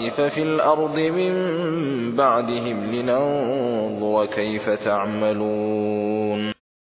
خلائف في الأرض من بعدهم لننظر كيف تعملون.